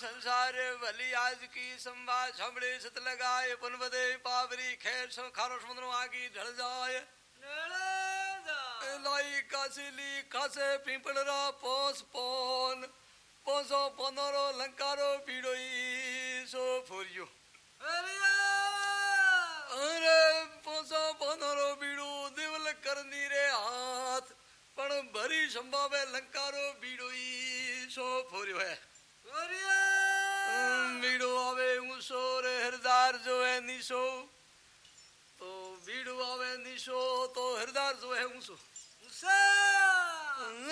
संसार भली आज की ભલી छमड़े सत लगाए पुन बदे पावरी પાવરી सो खारो समुद्र आगी ढल जाए। लाई कासिली खासे पिंपड़रा पोस पोन पोसो पनरो लंकारो पीड़ोई सो फुरियो। अरे पोसो पनरो बीड़ो दिवल करनी रे हाथ पण भरी संभावे लंकारो बीड़ोई सो फुरियो है। मीड़ो आवे ऊसो रे हरदार जो है नीसो तो बीड़ो आवे नीसो तो हरदार जो है ऊसो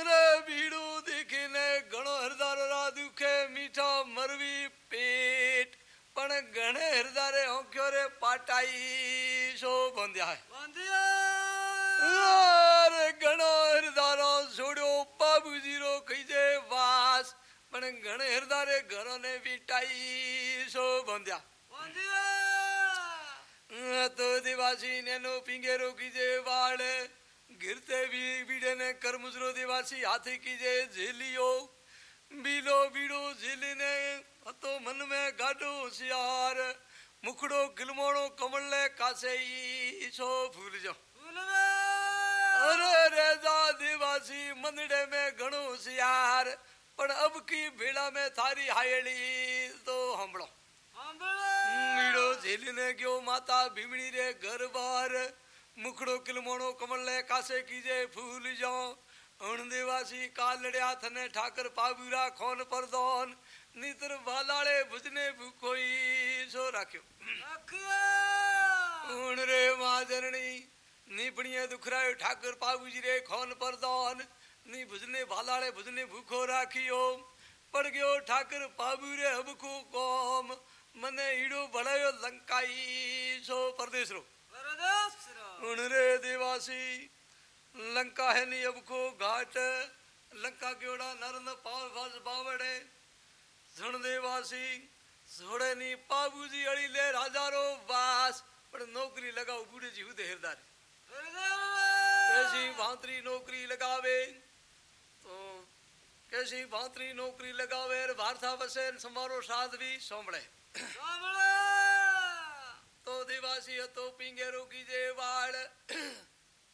रे बीड़ो देखीने घणो हरदारो रा दुखे मीठा मरवी पेट पण घणे हरदारे होक्यो रे पाटाई सो बंध्या है बंध्या रे घणो हरदारो छोड़ो बाबूजी रो कई जे वास પણ ઘણે હરદારે ઘરોને વીટાઈ સો બંધ્યા બંધિયા તો દેવાસી નેનો પિંગેરો કીજે વાળ ગીરતે બી બીડે ને કરમુજરો દેવાસી હાથી કીજે ઝેલિયો બીલો બીડો ઝીલીને હતો મન મેં ગાડો હોશિયાર મુખડો ગિલમોણો કમળલે કાસે ઈ છો ભૂલ જાઓ ફૂલવા અરે રેજા દેવાસી મંદડે में ઘણો હોશિયાર પણ અબ કી ભેળા में થારી હાયળી તો હંભળો મીડો ઝેલીને ગયો માતા ભીમણી રે ઘર બાર મુખડો કિલમોણો કમળલે કાસે કીજે ફૂલ જાઓ અણ દેવાસી કાલડ્યા થને ઠાકર પાબુરા ખોન પરદોન નીતર વાલાળે ભુજને ભૂખોઈ સો રાખ્યો અખિયા ઊણ રે માજરણી નીપણીએ દુખરાયો ઠાકર પાબુજી રે ખોન પરદોન नी भुजने भालाड़े भुजने भूखो राखियो। पड़ गयो ठाकर पाबू रे हबकू कोम। मने ईड़ो बढ़ायो लंकाई सो परदेश रो उन रे देवासी लंका है नी अबको घाट। लंका क्योड़ा नरन पाव फस बावड़े। सुन देवासी छोड़े नी पाबू जी अड़ी ले राजा रो वास। पर नौकरी लगाओ बूढ़े जी हुदे हरदारी। ऐसी भांतरी नौकरी लगावे। કેસી ભાંતરી નોકરી લગાવે ર વાર્તા વસે ન સમારો સાધવી સોંભળે તો દેવાસી હતો પિંગેરો કીજે વાળ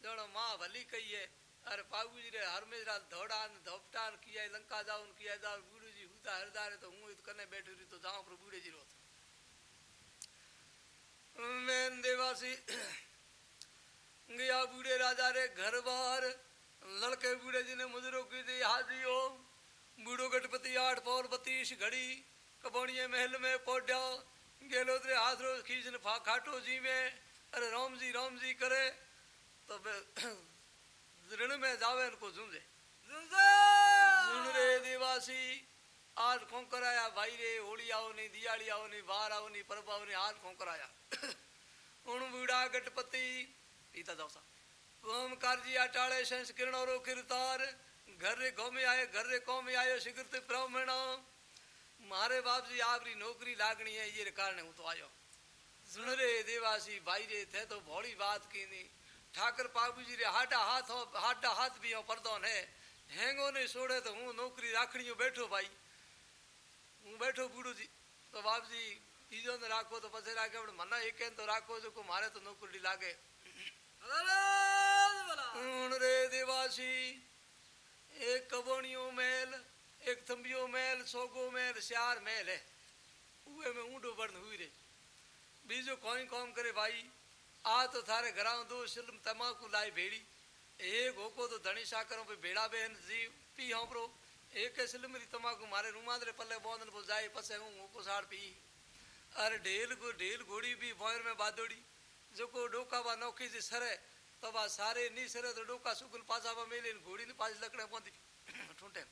જણો માં ભલી કહીએ અરે પાગુજી રે હરમેશ રાત ધોડા ને ધપટા ને કિયા લંકા જાવ ને કિયા જાવ બુડુજી હુતા હરદારે તો હું કને બેઠી રહી તો જાઉં પર બુડેજી રોત મેન દેવાસી गया बूढ़े राजा रे घर बार लड़के बूढ़े जी ने मुजरो की दी हाजियो बूढ़ो गणपति आठ पौर बत्तीस घड़ी कबोड़िए महल में पोड्या गेलो तेरे हाथ रोज खींचने फा खाटो जी में अरे राम जी राम जी करे तो ऋण में जावे इनको झुंझे। सुन रे देवासी आज कौन कराया भाई रे होली आओ नहीं दियाली आओ नहीं बाहर आओ नहीं परब आओ नहीं आज कौन कराया। उन बूढ़ा गणपति पीता जाओ सा। ओमकार जी अटाले संस किरण और किरतार घर रे गाँव में आए घर रे गाँव में आयो सिगरते ब्राह्मण मारे बाप जी आपरी नौकरी लागनी है ये कारण हूँ तो आयो सुन रे देवासी भाई रे थे तो भोड़ी बात की नहीं ठाकर बाबू जी रे हाटा हाथ हो हाटा हाथ भी हो पर्दो ने हेंगो ने छोड़े तो हूँ नौकरी राखणी हूँ बैठो भाई હું બેઠો બુડું જી તો બાપજી બીજો ને રાખો તો પછી રાખે પણ મને એક તો રાખો છો કે મારે તો નોકરી લાગે ઊણ રે દેવાસી एक कबोणियों महल एक थम्बियो महल सोगो महल श्यार महल है। उहे में ऊंडो वर्ण हुई रे। बीजो कोई कौम करे भाई, आ तो थारे घरा दो सिलम तमाकू लाई भेड़ी। एक होको तो धनी शाकरों पे भेड़ा बहन जी पी हों प्रो एक सिलम री तमाकू मारे रूमादरे पल्ले बोंदन पो जाए, पसे हूँ होको साड़ पी। अरे ढेल को ढेल घोड़ी भी बोयर में बादोड़ी। जो को डोका बा नौकी जी सरे तो डोका सुकुल पासा बा मेले न घोड़ी ने पास लकड़े पोंदी। ठूंटे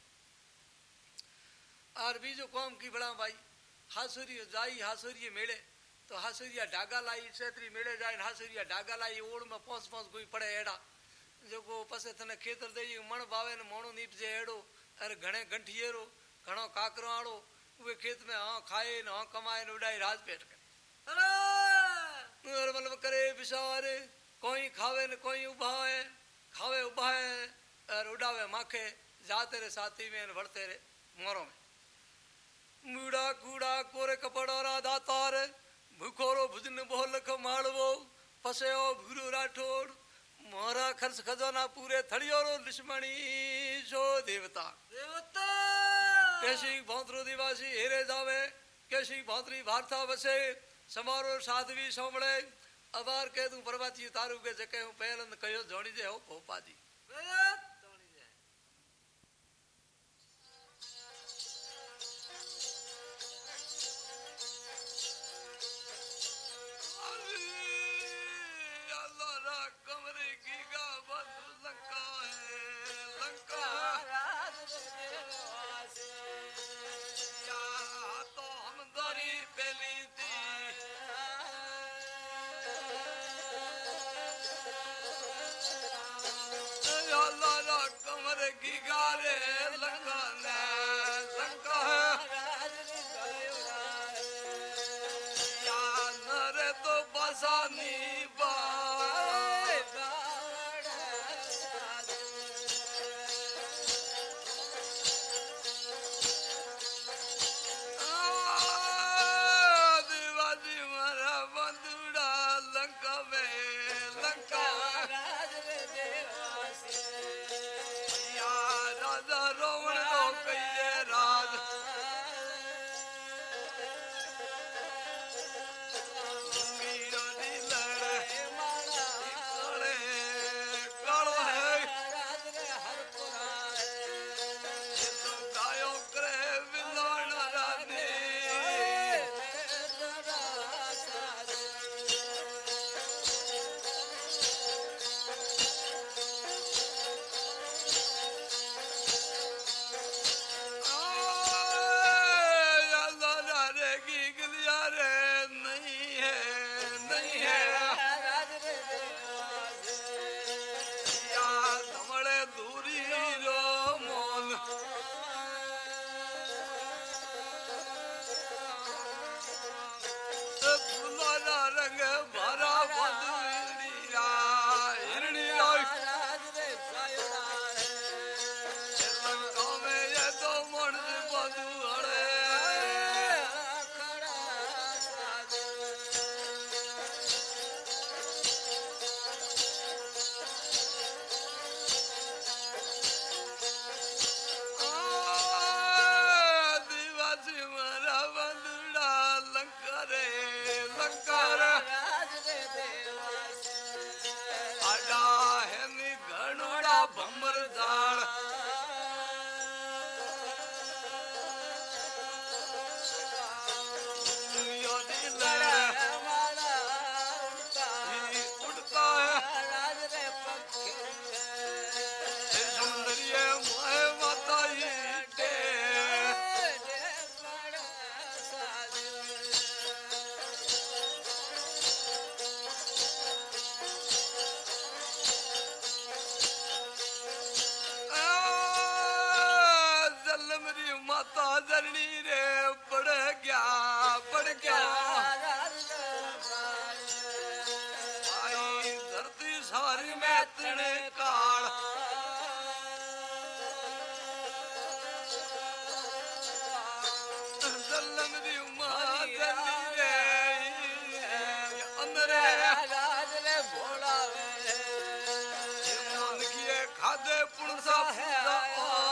और बीजो कौम की बड़ा भाई हासुरी जाई हासुरी मेले तो हासुरिया डागा लाई छेत्री मेले जाए हासुरिया डागा लाई ओड़ में पहुँच पहुँच कोई पड़े एड़ा जो को पसे तने खेतर दे मण बावे न मोणो नीप जे एड़ो अरे घणे गंठियेरो घणो काकरो आड़ो उहे खेत में हाँ खाए न हाँ कमाए न उड़ाई राज पेट के और मतलब करे विचार कोई खावे न कोई उबाए खावे उबाए और उड़ावे माखे जाते रे साथी में बढ़ते रे मोरों में मूड़ा कूड़ा कोरे कपड़ोरा दातार भूखोरो भुजन बोलख माड़वो फसेओ भूरो राठौड़ मोरा खर्च खजाना पूरे थड़ियोरो लिश्मणी जो देवता कैसी भौतरो दिवासी हेरे जावे कैसी भौतरी वार्ता बसे समारोह साधवी सोमड़े अबार कह दूँ परवाची तारू के जके हूँ पहलन कयो जोड़ी जे हो भोपा जी पुणसा पुणसा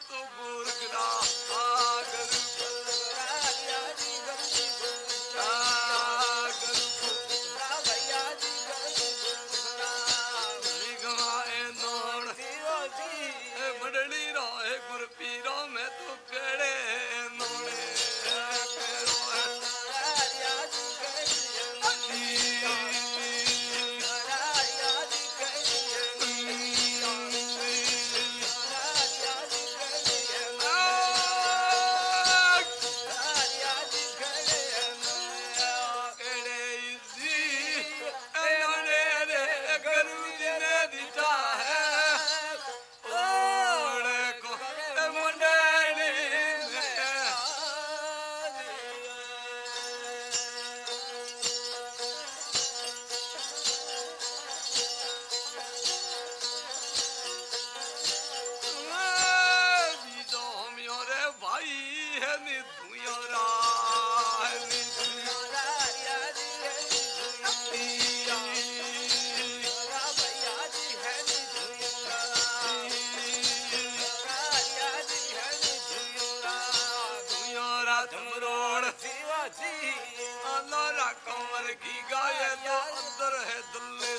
तो बुरखना ज़िंदगी का तो अंदर है दुल्ले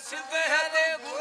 सिद्ध है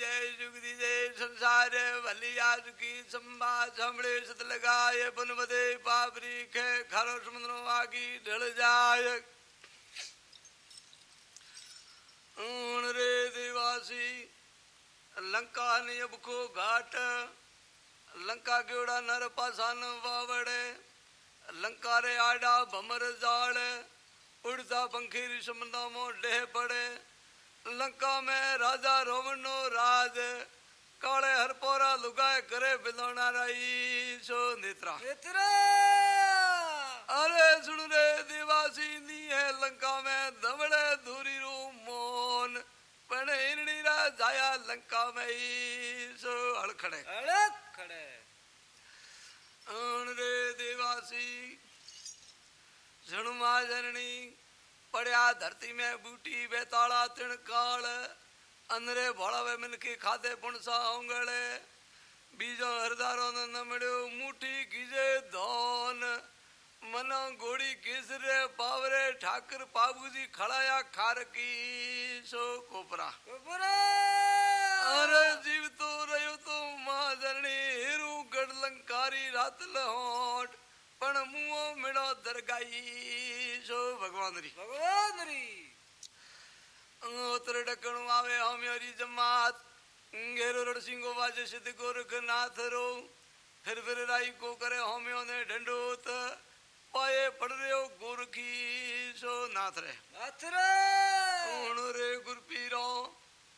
जय जुगति जय संसार भलिया सुखी संबा समड़े सत लगाय पुनपदे पापरी खे खरो समुद्रो आगी ढल जाय ऊण रे देवासी लंका नियब घाट लंका गेड़ा नर पासान वावड़े लंका रे आडा भमर जाड़ उड़ता पंखी रिशमदा मोडे पड़े लंका में राजा रोवनो राज। काले हरपोरा लुगाए करे बिलोना रही सो नेत्रा। मित्र अरे सुन रे दिवासी नी है लंका में दबड़े दूरी रू मोन। पण इनड़ी रा जाया लंका में ही सो हड़खड़े। अड़क खड़े अण रे देवासी सुन माँ जननी पड़या धरती में बूटी बेताड़ा तिणकाल अंदरे भोळावे मिनकी खाधे पुणसा ओंगळे बीजो हरदारो न नमड़्यो मुठी कीजे धोन मना गोड़ी केसरे पावरे ठाकर पाबूजी खड़ाया खारकी सो कोपरा कुबरा अरे जीव तो रहो तो माँ धरणी हेरू गढ़ लंकारी रात लहोट પણ મુઓ મેળો દરગાઈ જો ભગવાન રી ભગવાન રી ઓતર ડકણું આવે હમ્યોરી જમાત. ઘેરો રણસિંગો વાજે સિદ્ધ ગોરખનાથ રો. फिर फिर राई को करे होम्यो ने ढंडोत पाए पड़ रहे हो गुर की सो नाथ रे नाथ रे उन रे गुर पीरो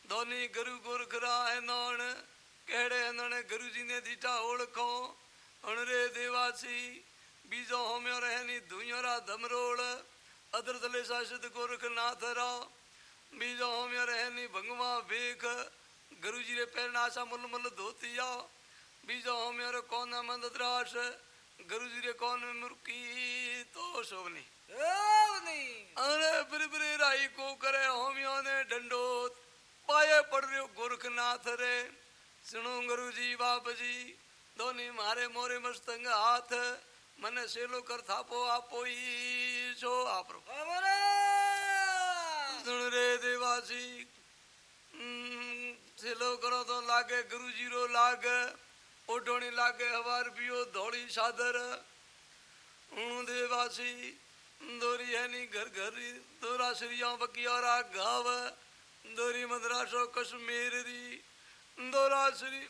धोनी गुरु गुरख राय नौन कहड़े नन गुरु जी ने दीटा ओळखो उन रे देवासी બીજો હોમ્યો રહેની દુનિયારા ધમરોળ અદર તલે શાસિત ગોરખ નાથ રા બીજો હોમ્યો રહેની ભંગવા ભેખ ગુરુજી રે પહેરના આશા મુલ મુલ ધોતિયા બીજો હોમ્યો રે કોન મંદ દ્રાસ ગુરુજી રે કોન મુરકી તો શોભની દેવની અરે બિરબિરે રાઈ કો કરે હોમિયો ને દંડોત પાયે પડ રહ્યો ગોરખનાથ રે સુણો ગુરુજી બાપજી દોની મારે મોરે મસ્તંગ હાથ મને સેલો કર થાપો આપો ઈ છો આપરો અમરા સુણ રે દેવાસી હમ, સેલો કરો તો લાગે ગુરુજી રો લાગે ઓઢોણી લાગે હવાર પીઓ ધોળી સાદર હું દેવાસી દોરી એની ઘર ઘરી દોરા શ્રીયા બકિયારા ગાવ દોરી મદ્રાસો કશ્મીર રી દોરા શ્રી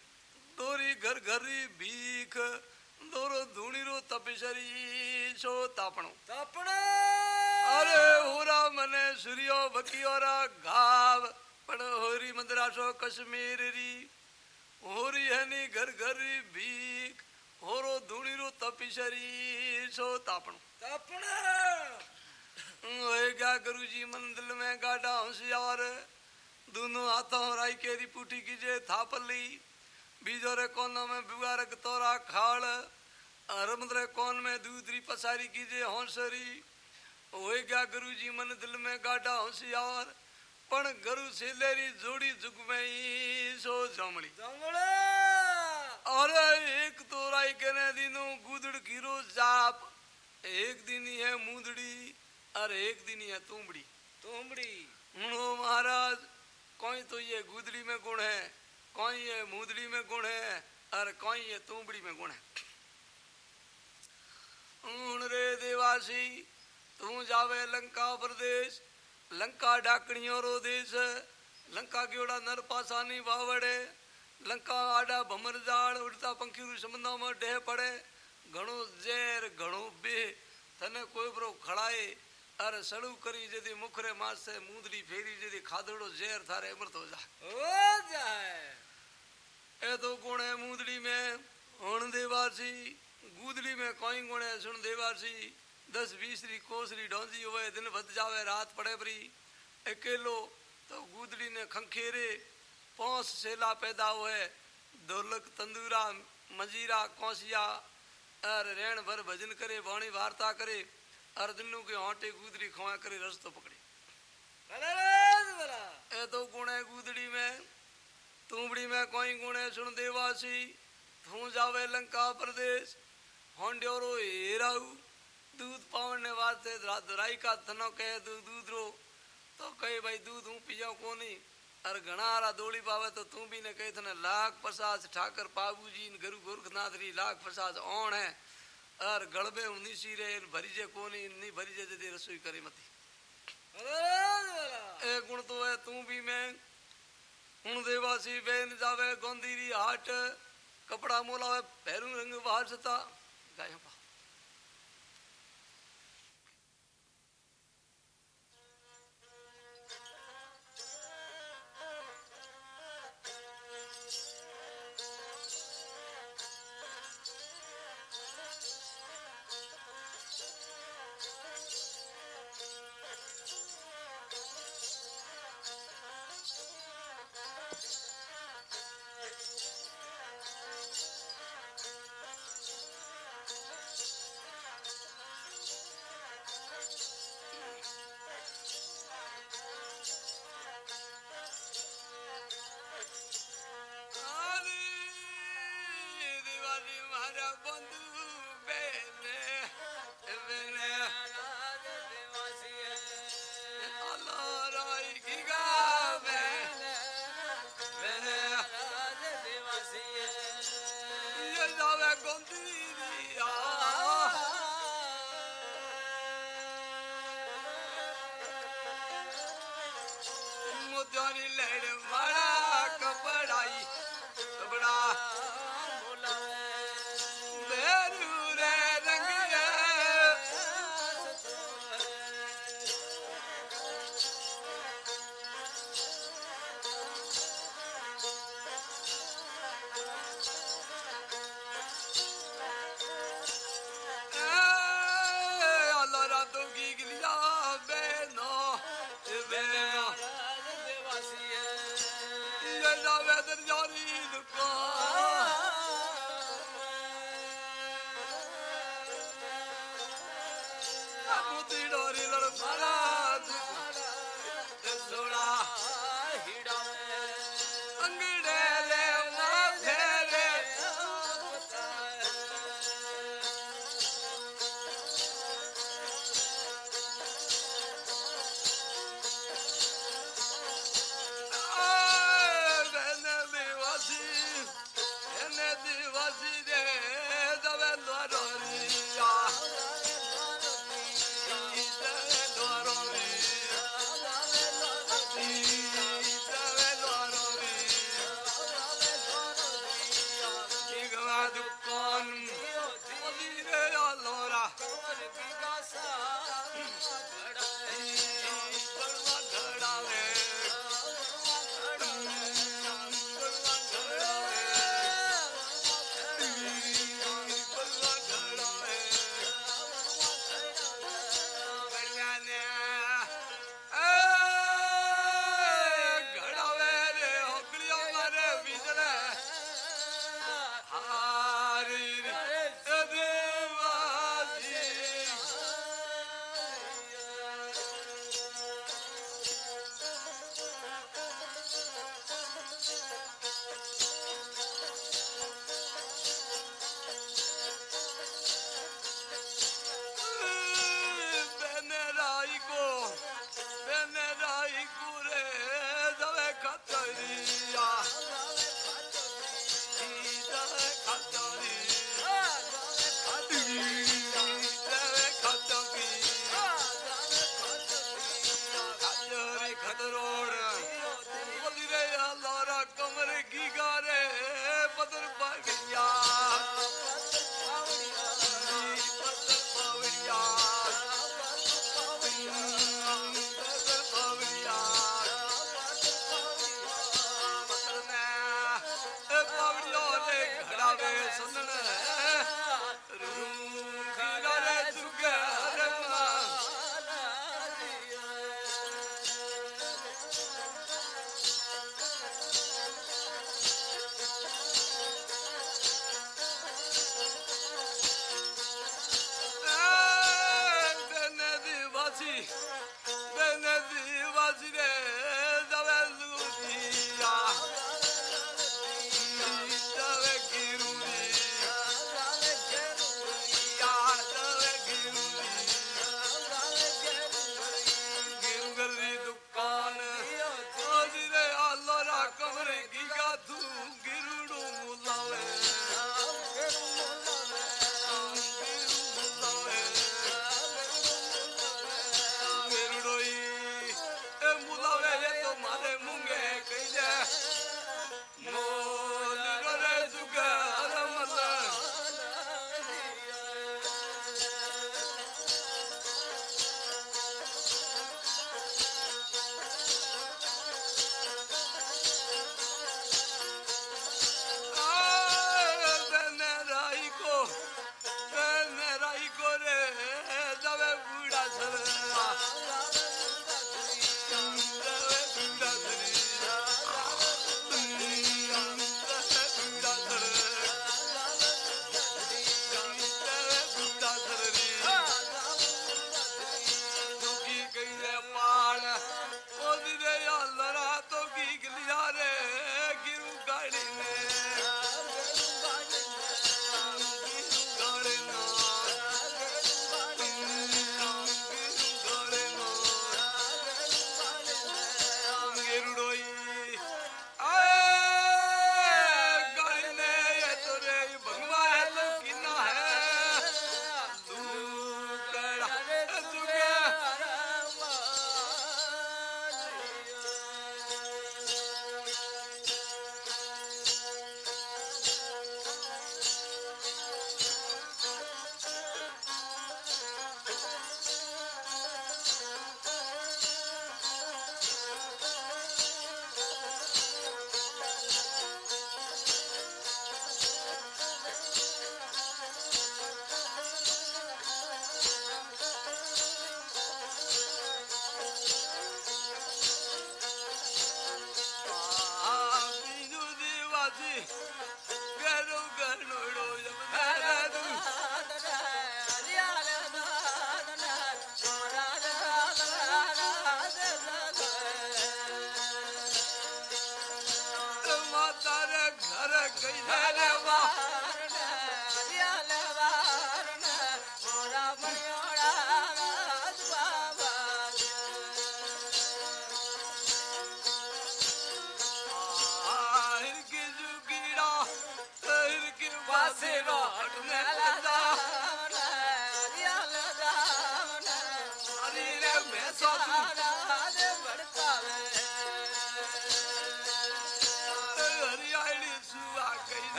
દોરી ઘર ઘરી ભીખ દોરો ધૂણીરો તપેશરી છો તાપણો તાપણા અરે હોરા મને સૂર્યો બકિયોરા ગાવ પણ હોરી મદ્રાસો કશ્મીર રી હોરી એની ઘર ઘરી ભીખ હોરો ધૂણીરો તપેશરી છો તાપણો તાપણા होएगा गुरु जी मंदिर में गाड़ा होशियार दोनों हाथों राई केरी पुटी कीजे थापली बीजो बीजोरे कोनों में बुगारक तोरा खाड़ रमद्रे कोन में दूधरी पसारी कीजे हौसरी। हो गया गुरु जी मन दिल में गाढ़ा होशियार पण गुरु से लेरी जोड़ी जुग में सो जमड़ी अरे एक तो राई कहने दिनो गुदड़ की जाप। एक दिन ही है मुदड़ी और एक दिन ही है तुमड़ी तुमड़ी हूँ महाराज कोई तो ये गुदड़ी में गुण है। कौन ये मुदड़ी में गुण है, और कौन ये तूबड़ी में गुण है। ऊन रे देवासी, तू जावे लंका प्रदेश, लंका डाकणियों रो देश, लंका गेड़ा नर पासानी वावड़े लंका आडा भमर जाड़, उड़ता पंखी रू संबंधों में डह पड़े, घणो जेर, घणो बे तने कोई बरो खड़ाए, अरे सड़ू करी जदी मुखरे मास से मुंदड़ी फेरी जदी खादड़ो जेर थारे अमृत हो जा हो जाए। એ તો કોણે મૂંદડી મેં હણ દેવાસી ગુદડી મેં કોઈ કોણે સુણ દેવાસી દસ વીસ રી કોસરી ડોંજી હોય દિન વધ જાવે રાત પડે ભરી અકેલો તો ગુદડીને ખંખેરે પોસ સેલા પેદા હોય ઢોલક તંદુરા મજીરા કોસિયા અર રેણ ભર ભજન કરે વાણી વાર્તા કરે અર્જુનનું કે હોંટે ગુદરી ખોવા કરે રસ્તો પકડે એ તો ગુણે ગુદડી મેં तूबड़ी में कोई गुणे सुन देवासी तू जावे लंका प्रदेश। होंड्योरो हेराऊ दूध पावने वास्ते धराई का थनो कहे तू दूध रो। तो कहे भाई दूध हूँ पियो को नहीं अरे घना पावे तो तू भी ने कहे थने लाख प्रसाद ठाकर बाबू जी गुरु गोरखनाथ री लाख प्रसाद ओण है। अरे गड़बे उन्नी सी रे भरीजे को नहीं भरीजे दे रसोई करे मती। एक गुण तो है तू भी मैं हूँ देवासी बेन जावे गोंदीरी हाट कपड़ा मोलावे पैरू रंग बाहर सता गाय